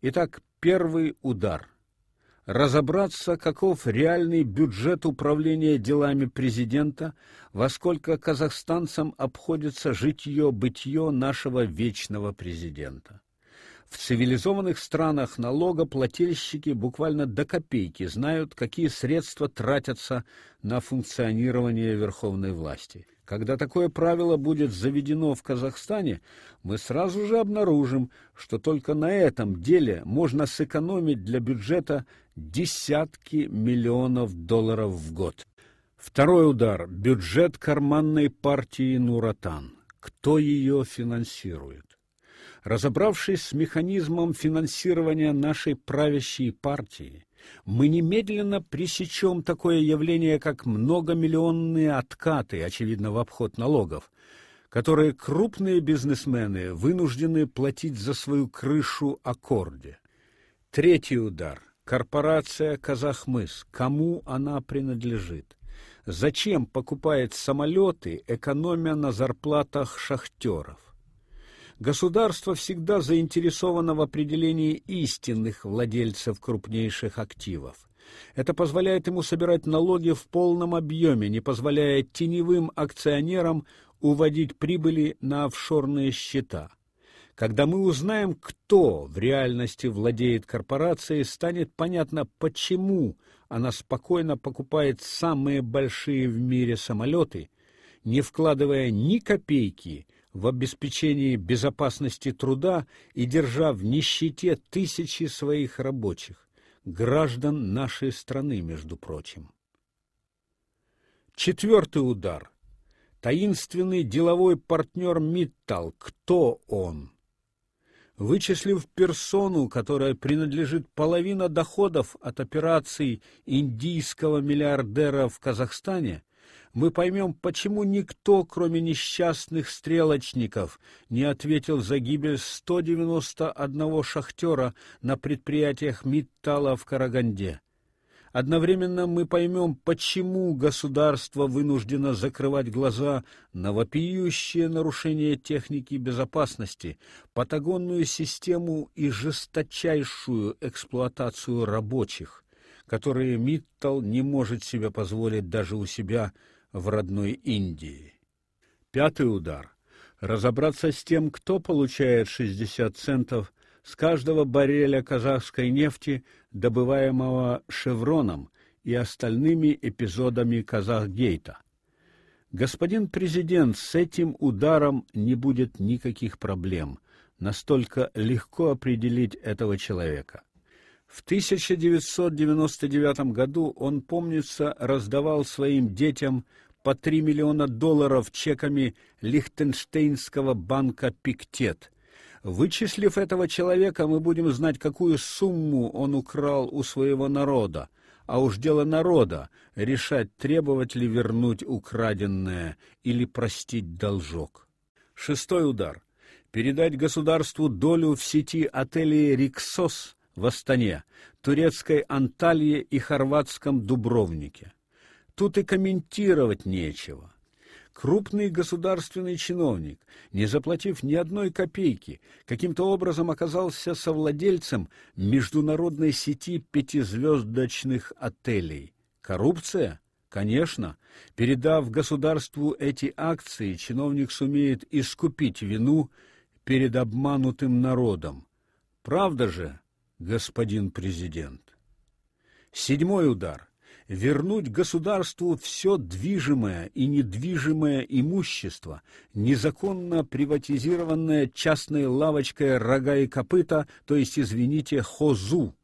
Итак, первый удар. Разобраться, каков реальный бюджет управления делами президента, во сколько казахстанцам обходится житье-бытье нашего вечного президента. В цивилизованных странах налогоплательщики буквально до копейки знают, какие средства тратятся на функционирование верховной власти. Когда такое правило будет заведено в Казахстане, мы сразу же обнаружим, что только на этом деле можно сэкономить для бюджета десятки миллионов долларов в год. Второй удар бюджет карманной партии Нуратан. Кто ее финансирует? Разобравшись с механизмом финансирования нашей правящей партии, мы немедленно пресечем такое явление, как многомиллионные откаты, очевидно, в обход налогов, которые крупные бизнесмены вынуждены платить за свою крышу аккорде. Третий удар. Корпорация Казахмыс. Кому она принадлежит? Зачем покупает самолеты, экономя на зарплатах шахтеров? Государство всегда заинтересовано в определении истинных владельцев крупнейших активов. Это позволяет ему собирать налоги в полном объеме, не позволяя теневым акционерам уводить прибыли на офшорные счета. Когда мы узнаем, кто в реальности владеет корпорацией, станет понятно, почему она спокойно покупает самые большие в мире самолеты, не вкладывая ни копейки в обеспечении безопасности труда и держа в нищете тысячи своих рабочих, граждан нашей страны, между прочим. Четвертый удар. Таинственный деловой партнер Миттал. Кто он? Вычислив персону, которая принадлежит половина доходов от операций индийского миллиардера в Казахстане, мы поймем, почему никто, кроме несчастных стрелочников, не ответил за гибель 191 шахтера на предприятиях Миттала в Караганде. Одновременно мы поймем, почему государство вынуждено закрывать глаза на вопиющее нарушение техники безопасности, патагонную систему и жесточайшую эксплуатацию рабочих, которые Миттал не может себе позволить даже у себя в родной Индии. Пятый удар разобраться с тем, кто получает 60 центов с каждого барреля казахской нефти, добываемого Шевроном и остальными эпизодами Казахгейта. Господин президент, с этим ударом не будет никаких проблем. Настолько легко определить этого человека. В 1999 году он, помнится, раздавал своим детям по 3 миллиона долларов чеками Лихтенштейнского банка Пиктет. Вычислив этого человека, мы будем знать, какую сумму он украл у своего народа. А уж дело народа решать, требовать ли вернуть украденное или простить должок. Шестой удар. Передать государству долю в сети отелей Риксос в Астане, турецкой Анталье и хорватском Дубровнике. Тут и комментировать нечего. Крупный государственный чиновник, не заплатив ни одной копейки, каким-то образом оказался совладельцем международной сети пятизвездочных отелей. Коррупция? Конечно. Передав государству эти акции, чиновник сумеет искупить вину перед обманутым народом. Правда же, господин президент. Седьмой удар вернуть государству все движимое и недвижимое имущество, незаконно приватизированное частной лавочкой рога и копыта, то есть, извините, хозу,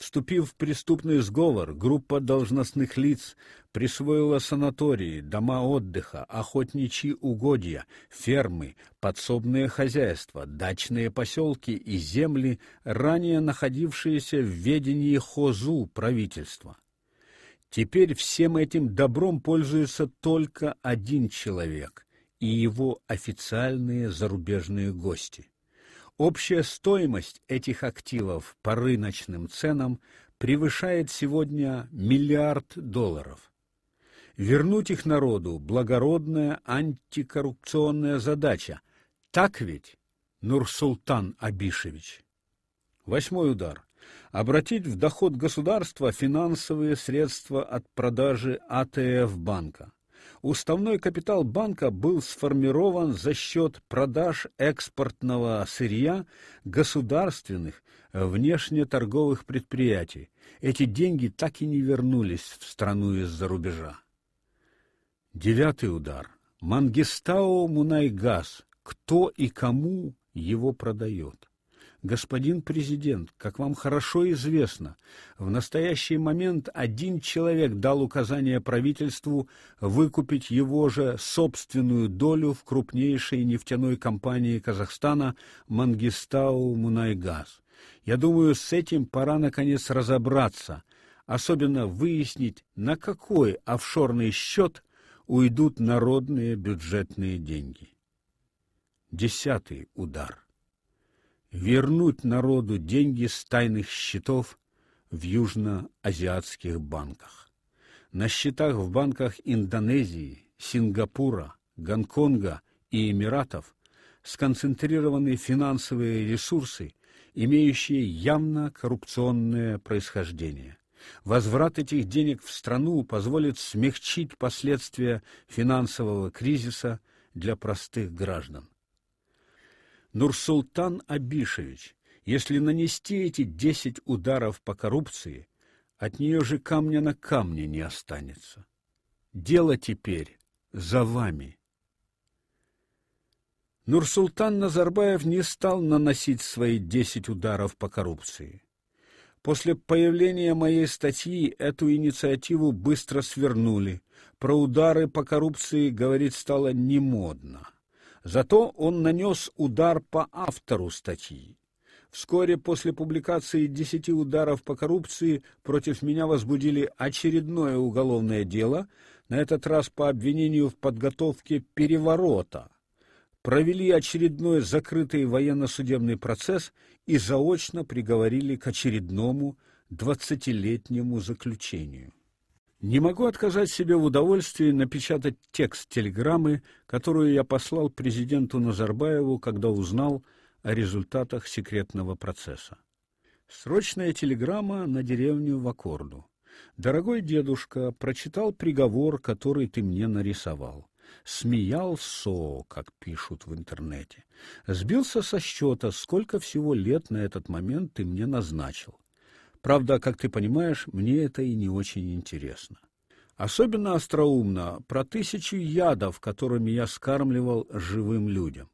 Вступив в преступный сговор, группа должностных лиц присвоила санатории, дома отдыха, охотничьи угодья, фермы, подсобные хозяйства, дачные поселки и земли, ранее находившиеся в ведении хозу правительства. Теперь всем этим добром пользуется только один человек и его официальные зарубежные гости. Общая стоимость этих активов по рыночным ценам превышает сегодня миллиард долларов. Вернуть их народу благородная антикоррупционная задача. Так ведь, Нурсултан Абишевич. Восьмой удар. Обратить в доход государства финансовые средства от продажи АТФ банка. Уставной капитал банка был сформирован за счет продаж экспортного сырья государственных внешнеторговых предприятий. Эти деньги так и не вернулись в страну из-за рубежа. Девятый удар. Мангистау Мунайгаз. Кто и кому его продает? Господин президент, как вам хорошо известно, в настоящий момент один человек дал указание правительству выкупить его же собственную долю в крупнейшей нефтяной компании Казахстана Мангистау Мунайгаз. Я думаю, с этим пора наконец разобраться, особенно выяснить, на какой офшорный счет уйдут народные бюджетные деньги. Десятый удар вернуть народу деньги с тайных счетов в южноазиатских банках. На счетах в банках Индонезии, Сингапура, Гонконга и Эмиратов сконцентрированы финансовые ресурсы, имеющие явно коррупционное происхождение. Возврат этих денег в страну позволит смягчить последствия финансового кризиса для простых граждан. Нурсултан Абишевич, если нанести эти десять ударов по коррупции, от нее же камня на камне не останется. Дело теперь за вами. Нурсултан Назарбаев не стал наносить свои десять ударов по коррупции. После появления моей статьи эту инициативу быстро свернули. Про удары по коррупции говорить стало немодно. Зато он нанес удар по автору статьи. Вскоре после публикации десяти ударов по коррупции против меня возбудили очередное уголовное дело, на этот раз по обвинению в подготовке переворота. Провели очередной закрытый военно-судебный процесс и заочно приговорили к очередному двадцатилетнему заключению. Не могу отказать себе в удовольствии напечатать текст телеграммы, которую я послал президенту Назарбаеву, когда узнал о результатах секретного процесса. Срочная телеграмма на деревню в Аккорду. Дорогой дедушка, прочитал приговор, который ты мне нарисовал. Смеялся, как пишут в интернете. Сбился со счета, сколько всего лет на этот момент ты мне назначил. Правда, как ты понимаешь, мне это и не очень интересно. Особенно остроумно про тысячи ядов, которыми я скармливал живым людям.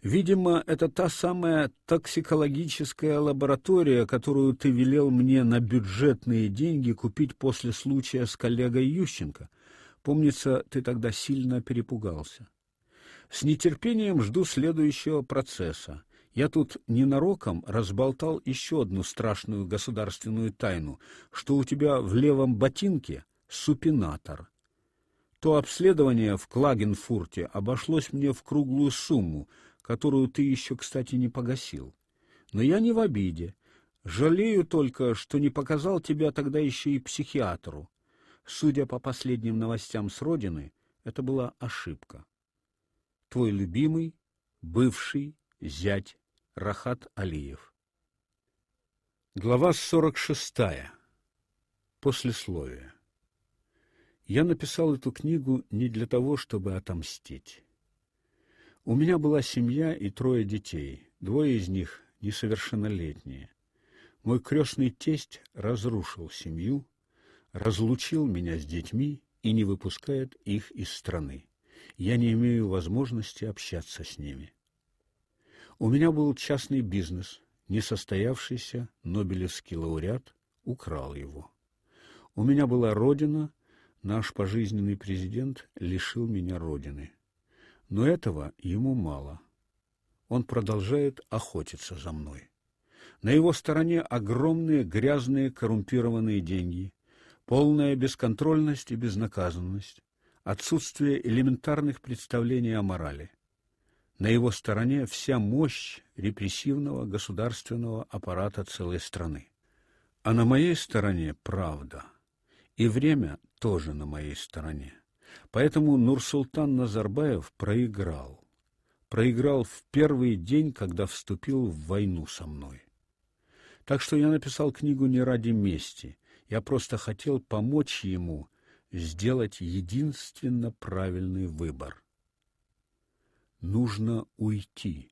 Видимо, это та самая токсикологическая лаборатория, которую ты велел мне на бюджетные деньги купить после случая с коллегой Ющенко. Помнится, ты тогда сильно перепугался. С нетерпением жду следующего процесса. Я тут ненароком разболтал еще одну страшную государственную тайну, что у тебя в левом ботинке супинатор. То обследование в Клагенфурте обошлось мне в круглую сумму, которую ты еще, кстати, не погасил. Но я не в обиде. Жалею только, что не показал тебя тогда еще и психиатру. Судя по последним новостям с родины, это была ошибка. Твой любимый, бывший зять Рахат Алиев. Глава 46. Послесловие. Я написал эту книгу не для того, чтобы отомстить. У меня была семья и трое детей, двое из них несовершеннолетние. Мой крестный тесть разрушил семью, разлучил меня с детьми и не выпускает их из страны. Я не имею возможности общаться с ними. У меня был частный бизнес, несостоявшийся Нобелевский лауреат украл его. У меня была родина, наш пожизненный президент лишил меня родины. Но этого ему мало. Он продолжает охотиться за мной. На его стороне огромные грязные коррумпированные деньги, полная бесконтрольность и безнаказанность, отсутствие элементарных представлений о морали. На его стороне вся мощь репрессивного государственного аппарата целой страны. А на моей стороне правда. И время тоже на моей стороне. Поэтому Нурсултан Назарбаев проиграл. Проиграл в первый день, когда вступил в войну со мной. Так что я написал книгу не ради мести. Я просто хотел помочь ему сделать единственно правильный выбор. Нужно уйти.